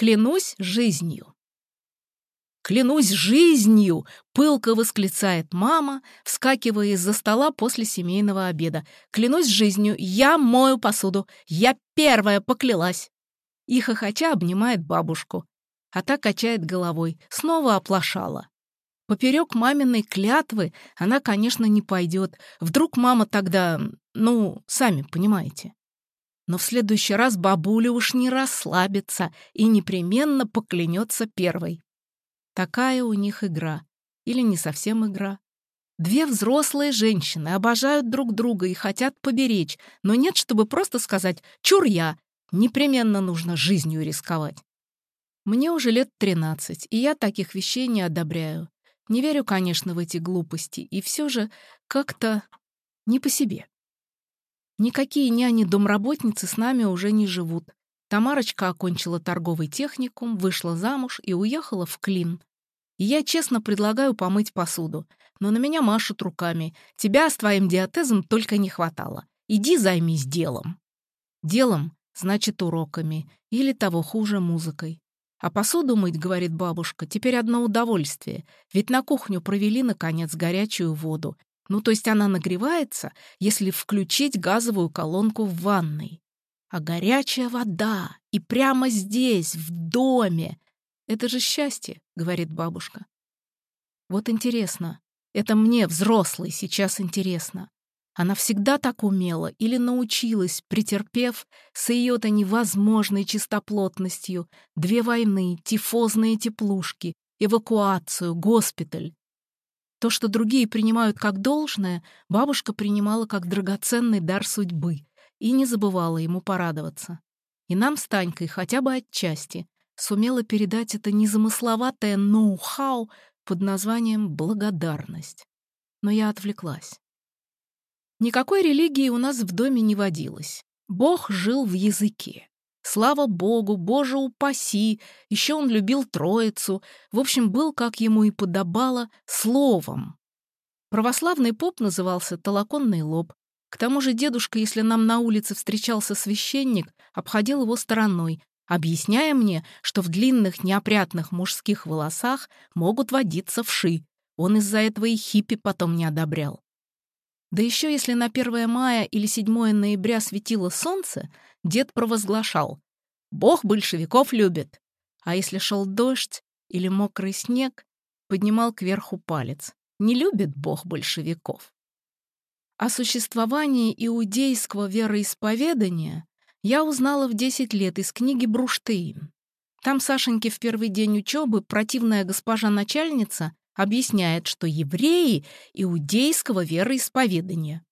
Клянусь жизнью. «Клянусь жизнью!» — пылко восклицает мама, вскакивая из-за стола после семейного обеда. «Клянусь жизнью! Я мою посуду! Я первая поклялась!» И хохоча обнимает бабушку. А та качает головой, снова оплошала. Поперек маминой клятвы она, конечно, не пойдет. Вдруг мама тогда, ну, сами понимаете. Но в следующий раз бабуля уж не расслабится и непременно поклянется первой. Такая у них игра. Или не совсем игра. Две взрослые женщины обожают друг друга и хотят поберечь, но нет, чтобы просто сказать «чур я», непременно нужно жизнью рисковать. Мне уже лет 13, и я таких вещей не одобряю. Не верю, конечно, в эти глупости, и все же как-то не по себе. Никакие няни-домработницы с нами уже не живут. Тамарочка окончила торговый техникум, вышла замуж и уехала в Клин. И я честно предлагаю помыть посуду. Но на меня машут руками. Тебя с твоим диатезом только не хватало. Иди займись делом. Делом значит уроками. Или того хуже музыкой. А посуду мыть, говорит бабушка, теперь одно удовольствие. Ведь на кухню провели, наконец, горячую воду. Ну, то есть она нагревается, если включить газовую колонку в ванной. А горячая вода и прямо здесь, в доме, это же счастье, говорит бабушка. Вот интересно, это мне, взрослый, сейчас интересно. Она всегда так умела или научилась, претерпев с ее-то невозможной чистоплотностью две войны, тифозные теплушки, эвакуацию, госпиталь. То, что другие принимают как должное, бабушка принимала как драгоценный дар судьбы и не забывала ему порадоваться. И нам с Танькой хотя бы отчасти сумела передать это незамысловатое ноу-хау под названием «благодарность». Но я отвлеклась. Никакой религии у нас в доме не водилось. Бог жил в языке. Слава Богу, Боже упаси, еще он любил Троицу, в общем, был, как ему и подобало, словом. Православный поп назывался «Толоконный лоб», к тому же дедушка, если нам на улице встречался священник, обходил его стороной, объясняя мне, что в длинных неопрятных мужских волосах могут водиться вши. Он из-за этого и хиппи потом не одобрял. Да еще если на 1 мая или 7 ноября светило солнце, дед провозглашал «Бог большевиков любит», а если шел дождь или мокрый снег, поднимал кверху палец «Не любит Бог большевиков». О существовании иудейского вероисповедания я узнала в 10 лет из книги Бруштейн. Там Сашеньке в первый день учебы противная госпожа-начальница объясняет, что евреи иудейского вероисповедания.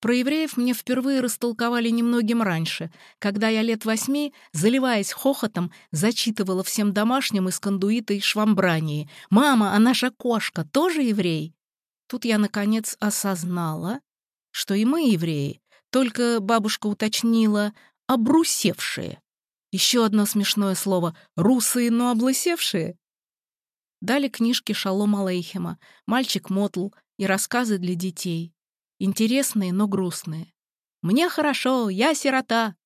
Про евреев мне впервые растолковали немногим раньше, когда я лет восьми, заливаясь хохотом, зачитывала всем домашним из кондуита и швамбрании. «Мама, а наша кошка тоже еврей?» Тут я, наконец, осознала, что и мы евреи, только бабушка уточнила «обрусевшие». Еще одно смешное слово «русые, но облысевшие». Дали книжки Шалом Алейхема, «Мальчик Мотл» и рассказы для детей. Интересные, но грустные. «Мне хорошо, я сирота».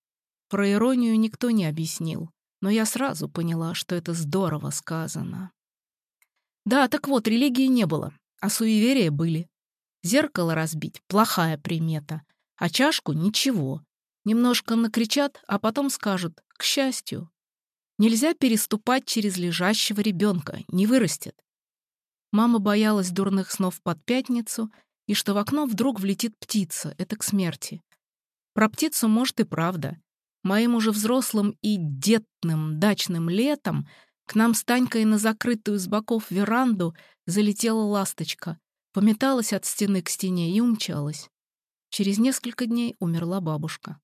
Про иронию никто не объяснил, но я сразу поняла, что это здорово сказано. Да, так вот, религии не было, а суеверия были. Зеркало разбить — плохая примета. А чашку — ничего. Немножко накричат, а потом скажут «к счастью». Нельзя переступать через лежащего ребенка, не вырастет. Мама боялась дурных снов под пятницу и что в окно вдруг влетит птица, это к смерти. Про птицу, может, и правда. Моим уже взрослым и детным дачным летом к нам с Танькой на закрытую с боков веранду залетела ласточка, пометалась от стены к стене и умчалась. Через несколько дней умерла бабушка.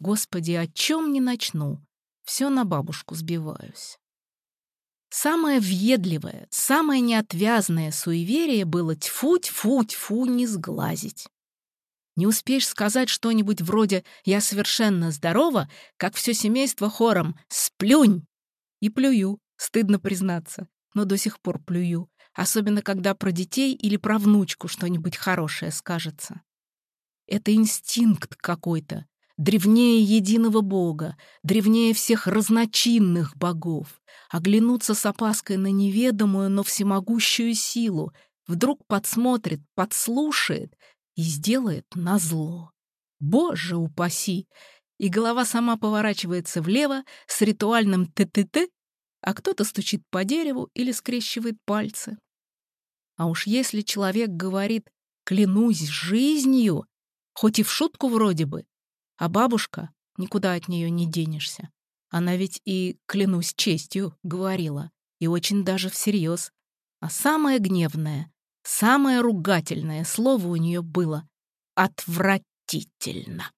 Господи, о чем не начну? Все на бабушку сбиваюсь. Самое въедливое, самое неотвязное суеверие было тьфу-тьфу-тьфу не сглазить. Не успеешь сказать что-нибудь вроде «я совершенно здорова», как все семейство хором «сплюнь!» И плюю, стыдно признаться, но до сих пор плюю, особенно когда про детей или про внучку что-нибудь хорошее скажется. Это инстинкт какой-то. Древнее единого бога, древнее всех разночинных богов, оглянуться с опаской на неведомую, но всемогущую силу, вдруг подсмотрит, подслушает и сделает назло. Боже упаси! И голова сама поворачивается влево с ритуальным т-т-т, а кто-то стучит по дереву или скрещивает пальцы. А уж если человек говорит «клянусь жизнью», хоть и в шутку вроде бы, а бабушка, никуда от нее не денешься. Она ведь и «клянусь честью» говорила, и очень даже всерьез. А самое гневное, самое ругательное слово у нее было «отвратительно».